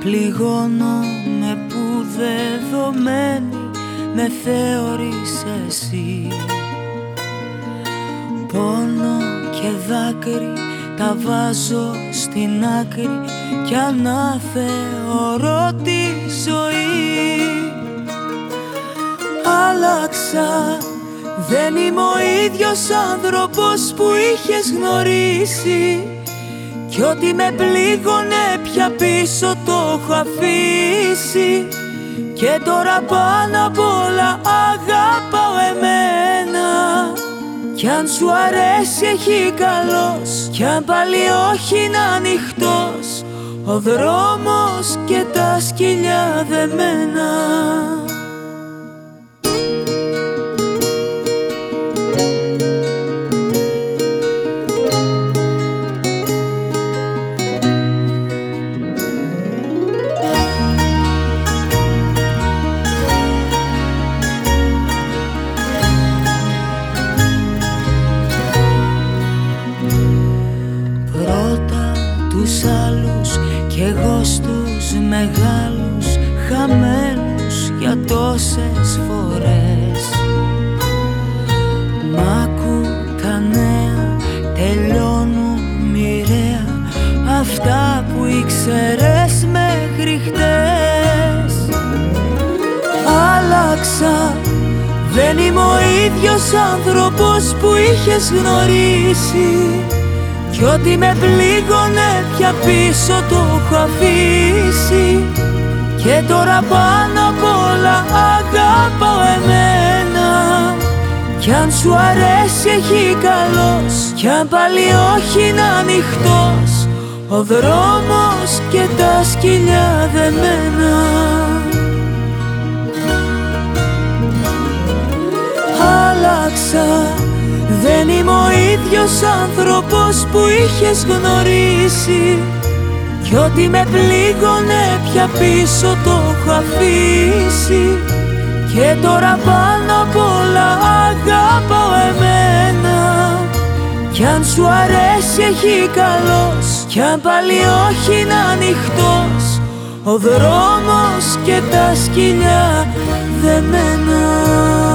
Πληγώνομαι που δεδομένη με θεωρείς εσύ. Πόνο και δάκρυ τα βάζω στην άκρη κι αναθεωρώ τη ζωή. Άλλαξα, δεν είμαι ο ίδιος άνθρωπος που είχες γνωρίσει κι ό,τι με πλήγωνε πια πίσω το έχω αφήσει. Και τώρα πάνω απ' όλα αγαπάω εμένα. Κι αν σου αρέσει έχει καλός. Κι αν πάλι όχι είναι ανοιχτός. Ο δρόμος και τα σκυλιά δεμένα μεγάλους χαμένους για τόσες φορές. Μ' ακού τα νέα τελειώνουν μοιραία Αυτά που ήξερες μέχρι χτες. Άλλαξα δεν είμαι ο ίδιος άνθρωπος που είχες γνωρίσει. Κι ό,τι με πλήγωνε πια πίσω το έχω αφήσει. Και τώρα πάνω απ' όλα αγαπάω εμένα. Κι αν σου αρέσει έχει καλός. Κι αν πάλι όχι είναι ανοιχτός. Ο δρόμος και τα σκυλιά δεμένα. Άλλαξα δεν είμαι ο ίδιος άνθρωπος που είχες γνωρίσει. Κι ό,τι με πλήγωνε πια πίσω το έχω αφήσει. Και τώρα πάνω απ' όλα αγαπάω εμένα. Κι αν σου αρέσει έχει καλός. Κι αν πάλι όχι είναι ανοιχτός. Ο δρόμος και τα σκυλιά δεμένα